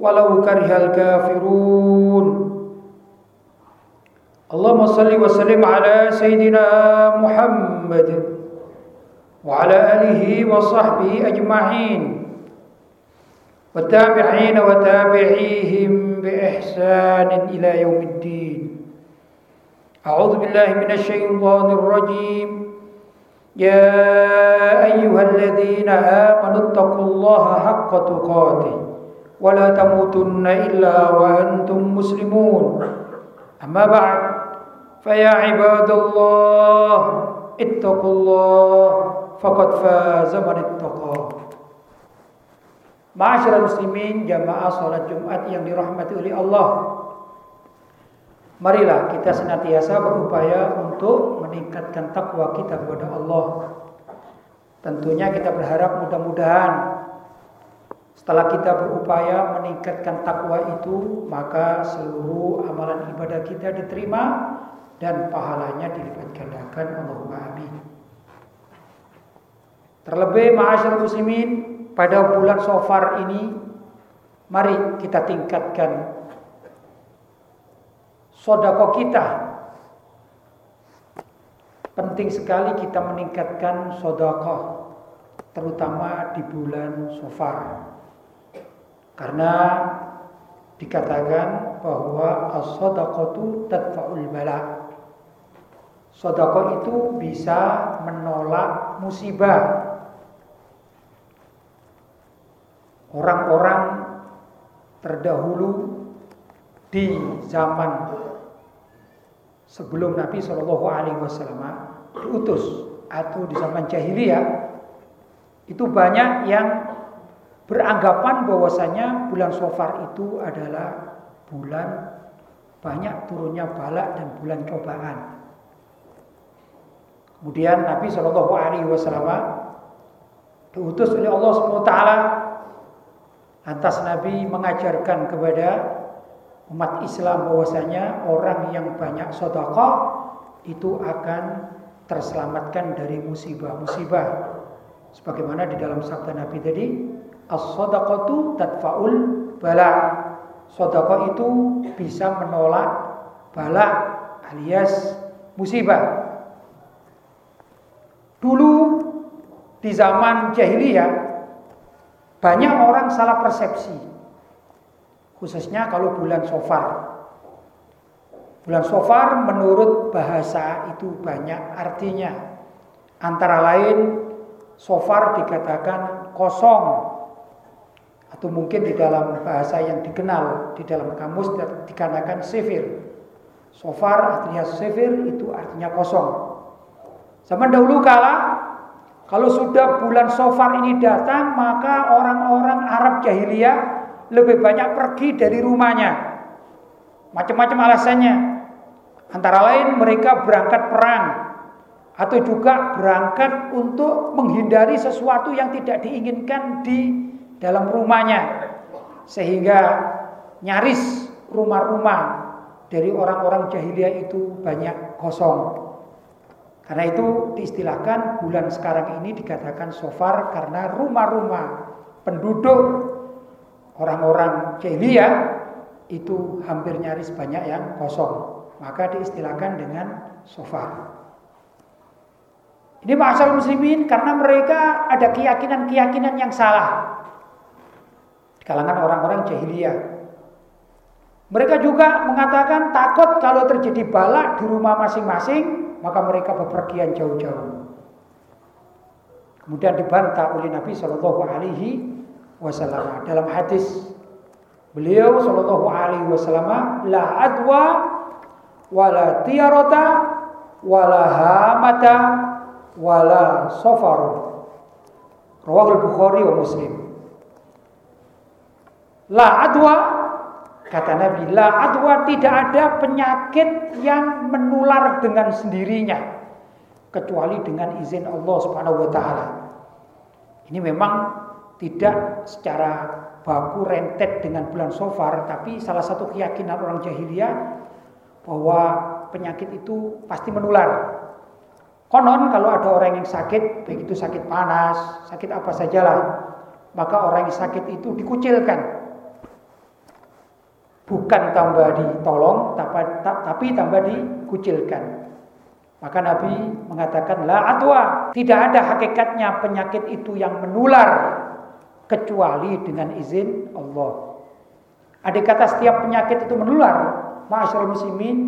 ولو كره الكافرون. اللهم صل وسلم على سيدنا محمد وعلى آله وصحبه أجمعين. wa والتابعين وتابعيهم بإحسان إلى يوم الدين. أعوذ بالله من الشيطان الرجيم. يا أيها الذين آمنوا اتقوا الله حق تقاته. ولا تموتن إلا وأنتم مسلمون أما بعد فيا عباد الله اتقوا الله فقد فاز من اتقى Ma'asyiral muslimin jamaah salat Jumat yang dirahmati oleh Allah Marilah kita senantiasa berupaya untuk meningkatkan takwa kita kepada Allah Tentunya kita berharap mudah-mudahan setelah kita berupaya meningkatkan takwa itu, maka seluruh amalan ibadah kita diterima dan pahalanya dilipat gandakan. Allahumma amin. Terlebih ma'asyar muslimin pada bulan Sofar ini mari kita tingkatkan sodako kita. Penting sekali kita meningkatkan sodako terutama di bulan Sofar. Karena dikatakan bahwa as-sadaqatu tadfa'ul bala. Sedekah itu bisa menolak musibah. Orang-orang terdahulu di zaman sebelum Nabi Shallallahu Alaihi Wasallam diutus atau di zaman jahiliyah itu banyak yang beranggapan bahwasanya bulan Sofar itu adalah bulan banyak turunnya balak dan bulan cobaan. Kemudian Nabi Shallallahu Alaihi Wasallam diutus oleh Allah SWT Lantas Nabi mengajarkan kepada umat Islam bahwasanya orang yang banyak sedekah itu akan terselamatkan dari musibah-musibah. Sebagaimana di dalam sabda Nabi tadi, As-sadaqatu tadfa'ul bala. Sedekah itu bisa menolak bala alias musibah. Dulu di zaman jahiliyah banyak orang salah persepsi. Khususnya kalau bulan Sofar. Bulan Sofar menurut bahasa itu banyak artinya. Antara lain Sofar dikatakan kosong atau mungkin di dalam bahasa yang dikenal di dalam kamus dikatakan sefir. Sofar artinya sefir itu artinya kosong. Zaman dahulu kala kalau sudah bulan Sofar ini datang maka orang-orang Arab jahiliyah lebih banyak pergi dari rumahnya. Macam-macam alasannya. Antara lain mereka berangkat perang atau juga berangkat untuk menghindari sesuatu yang tidak diinginkan di dalam rumahnya sehingga nyaris rumah-rumah dari orang-orang jahiliyah itu banyak kosong. Karena itu diistilahkan bulan sekarang ini dikatakan sofar karena rumah-rumah penduduk orang-orang jahiliyah itu hampir nyaris banyak yang kosong. Maka diistilahkan dengan sofar. Ini masalah muslimin karena mereka ada keyakinan-keyakinan yang salah kalangan orang-orang jahiliyah. Mereka juga mengatakan takut kalau terjadi balak di rumah masing-masing, maka mereka bepergian jauh-jauh. Kemudian dibantah oleh Nabi Shallallahu Alaihi Wasallam dalam hadis beliau Shallallahu Alaihi Wasallam la adwa wala tiarota wala hamata wala sofaru. Rawahul Bukhari wa Muslim. La adwa kata Nabi, la adwa tidak ada penyakit yang menular dengan sendirinya kecuali dengan izin Allah Subhanahu wa taala. Ini memang tidak secara baku rentet dengan bulan Sofar, tapi salah satu keyakinan orang jahiliyah bahwa penyakit itu pasti menular. Konon kalau ada orang yang sakit, baik itu sakit panas, sakit apa sajalah, maka orang yang sakit itu dikucilkan bukan tambah ditolong tapi tambah dikucilkan. Maka Nabi mengatakan la atwa, tidak ada hakikatnya penyakit itu yang menular kecuali dengan izin Allah. Ada kata setiap penyakit itu menular, masyarakat muslimin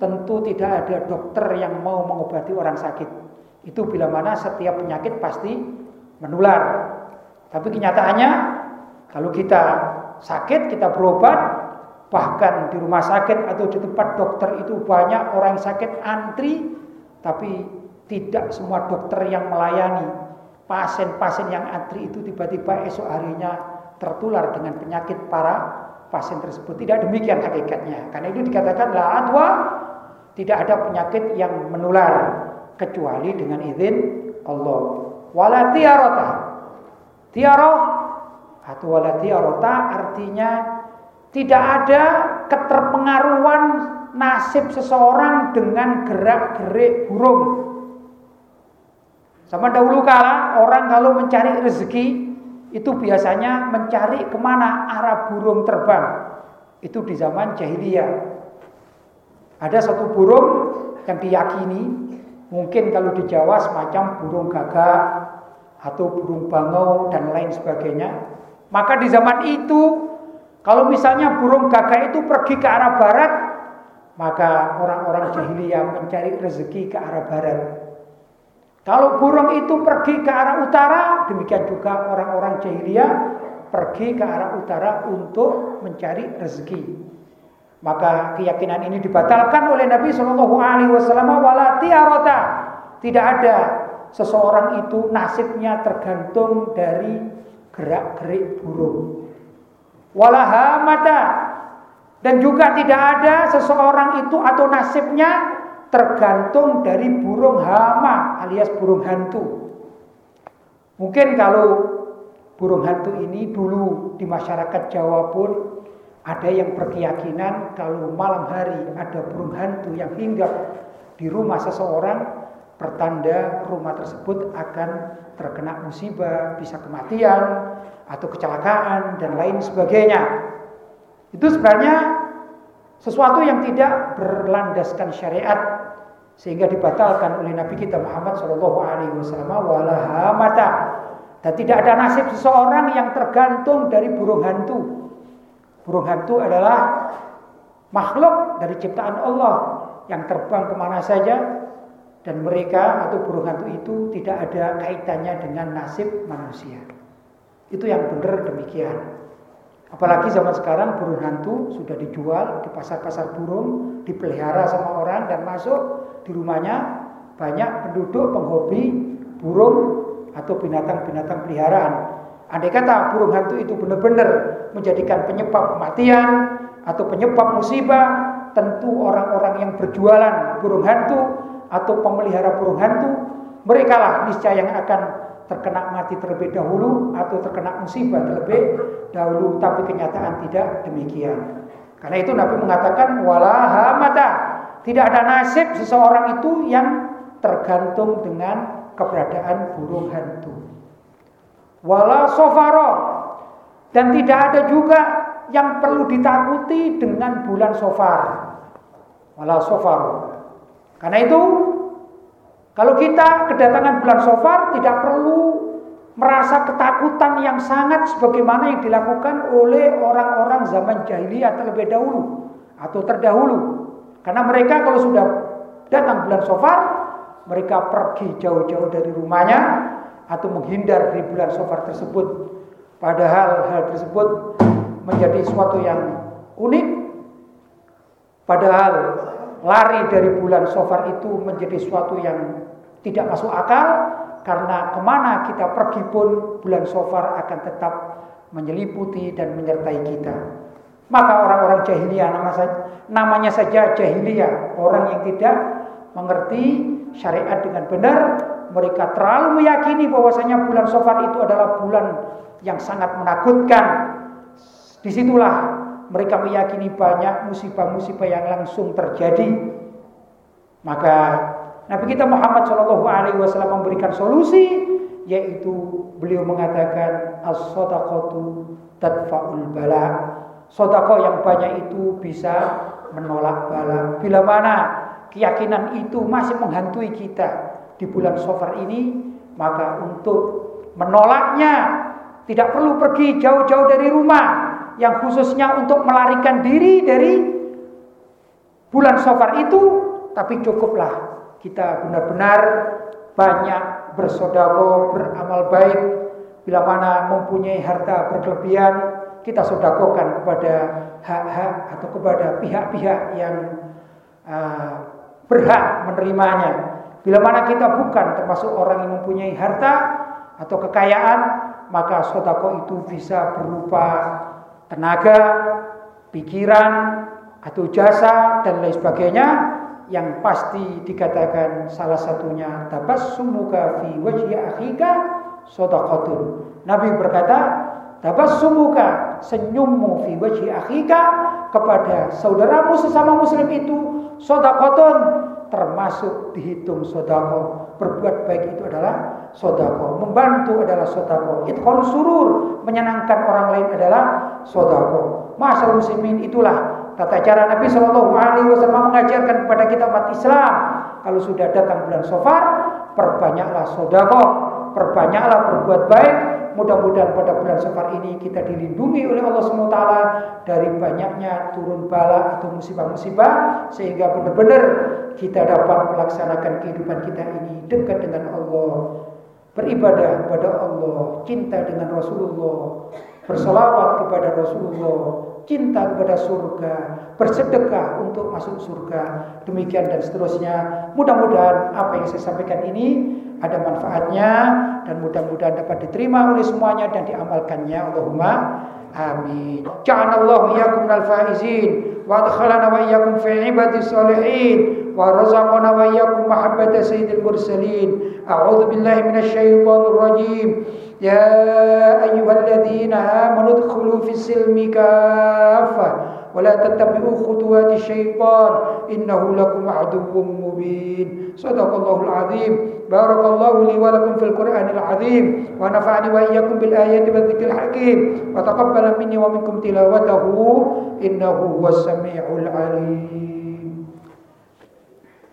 tentu tidak ada dokter yang mau mengobati orang sakit. Itu bila mana setiap penyakit pasti menular. Tapi kenyataannya kalau kita sakit, kita berobat, Bahkan di rumah sakit atau di tempat dokter itu banyak orang sakit antri, tapi tidak semua dokter yang melayani. Pasien-pasien yang antri itu tiba-tiba esok harinya tertular dengan penyakit para pasien tersebut. Tidak demikian hakikatnya. Karena itu dikatakan la adwa, tidak ada penyakit yang menular kecuali dengan izin Allah. Wala tiarota. Tiaroh atau wala tiarota artinya tidak ada keterpengaruhan nasib seseorang dengan gerak-gerik burung. Sama dahulu kala orang kalau mencari rezeki itu biasanya mencari ke mana arah burung terbang. Itu di zaman jahiliyah. Ada satu burung yang diyakini mungkin kalau di Jawa semacam burung gagak atau burung bangau dan lain sebagainya. Maka di zaman itu kalau misalnya burung gagak itu pergi ke arah barat, maka orang-orang jahiliyah mencari rezeki ke arah barat. Kalau burung itu pergi ke arah utara, demikian juga orang-orang jahiliyah pergi ke arah utara untuk mencari rezeki. Maka keyakinan ini dibatalkan oleh Nabi Shallallahu Alaihi Wasallam. Wala tiarota tidak ada seseorang itu nasibnya tergantung dari gerak-gerik burung dan juga tidak ada seseorang itu atau nasibnya tergantung dari burung hama alias burung hantu. Mungkin kalau burung hantu ini dulu di masyarakat Jawa pun ada yang berkeyakinan kalau malam hari ada burung hantu yang hinggap di rumah seseorang pertanda rumah tersebut akan terkena musibah, bisa kematian atau kecelakaan dan lain sebagainya. Itu sebenarnya sesuatu yang tidak berlandaskan syariat sehingga dibatalkan oleh Nabi kita Muhammad Shallallahu Alaihi Wasallam walahamata dan tidak ada nasib seseorang yang tergantung dari burung hantu. Burung hantu adalah makhluk dari ciptaan Allah yang terbang ke mana saja dan mereka atau burung hantu itu tidak ada kaitannya dengan nasib manusia. Itu yang benar demikian. Apalagi zaman sekarang burung hantu sudah dijual di pasar-pasar burung, dipelihara sama orang dan masuk di rumahnya banyak penduduk penghobi burung atau binatang-binatang peliharaan. Andai kata burung hantu itu benar-benar menjadikan penyebab kematian atau penyebab musibah, tentu orang-orang yang berjualan burung hantu atau pemelihara burung hantu, mereka lah niscaya yang akan terkena mati terlebih dahulu atau terkena musibah terlebih dahulu tapi kenyataan tidak demikian. Karena itu Nabi mengatakan wala tidak ada nasib seseorang itu yang tergantung dengan keberadaan burung hantu. Wala sofaro. Dan tidak ada juga yang perlu ditakuti dengan bulan sofar. Wala sofaro. Karena itu kalau kita kedatangan bulan Sofar tidak perlu merasa ketakutan yang sangat sebagaimana yang dilakukan oleh orang-orang zaman jahiliyah terlebih dahulu atau terdahulu. Karena mereka kalau sudah datang bulan Sofar, mereka pergi jauh-jauh dari rumahnya atau menghindar dari bulan Sofar tersebut. Padahal hal tersebut menjadi suatu yang unik. Padahal lari dari bulan Sofar itu menjadi suatu yang tidak masuk akal karena ke mana kita pergi pun bulan Sofar akan tetap menyeliputi dan menyertai kita. Maka orang-orang jahiliyah namanya saja jahiliyah, orang yang tidak mengerti syariat dengan benar, mereka terlalu meyakini bahwasanya bulan Safar itu adalah bulan yang sangat menakutkan. Di situlah mereka meyakini banyak musibah-musibah yang langsung terjadi. Maka Nabi kita Muhammad Shallallahu Alaihi Wasallam memberikan solusi, yaitu beliau mengatakan as-sadaqatu tadfa'ul bala. Sodako yang banyak itu bisa menolak bala. Bila mana keyakinan itu masih menghantui kita di bulan Sofar ini, maka untuk menolaknya tidak perlu pergi jauh-jauh dari rumah, yang khususnya untuk melarikan diri dari bulan Sofar itu, tapi cukuplah kita benar-benar banyak bersodako, beramal baik. Bila mana mempunyai harta berkelebihan, kita sodakokan kepada hak-hak atau kepada pihak-pihak yang uh, berhak menerimanya. Bila mana kita bukan termasuk orang yang mempunyai harta atau kekayaan, maka sodako itu bisa berupa tenaga, pikiran, atau jasa dan lain sebagainya yang pasti dikatakan salah satunya tabassumuka fi wajhi akhika sadaqatun. Nabi berkata, tabassumuka senyummu fi wajhi akhika kepada saudaramu sesama muslim itu sadaqatun termasuk dihitung sodako. Berbuat baik itu adalah sodako. Membantu adalah sodako. kalau surur menyenangkan orang lain adalah sodako. Masa muslimin itulah Tata cara Nabi Shallallahu Alaihi Wasallam mengajarkan kepada kita umat Islam kalau sudah datang bulan Sofar, perbanyaklah sodako, perbanyaklah berbuat baik. Mudah-mudahan pada bulan Sofar ini kita dilindungi oleh Allah SWT dari banyaknya turun bala atau musibah-musibah sehingga benar-benar kita dapat melaksanakan kehidupan kita ini dekat dengan Allah, beribadah kepada Allah, cinta dengan Rasulullah, bersolawat kepada Rasulullah, cinta kepada surga, bersedekah untuk masuk surga, demikian dan seterusnya. Mudah-mudahan apa yang saya sampaikan ini ada manfaatnya dan mudah-mudahan dapat diterima oleh semuanya dan diamalkannya. Allahumma amin. Ja'alallahu iyyakum minal faizin wa adkhalana wa iyyakum fi ibadis salihin wa razaqana wa iyyakum mahabbata sayyidil mursalin. A'udzu billahi minasy syaithanir rajim. يا أيها الذين آمنوا ادخلوا في السلم كافة ولا تتبعوا خطوات الشيطان إنه لكم عدو مبين. صدق الله العظيم. بارك الله لي ولكم في القرآن العظيم. ونفعني وإياكم بالآيات والذكر الحكيم. وتقبل مني ومنكم تلاوته. إنه هو السميع العليم.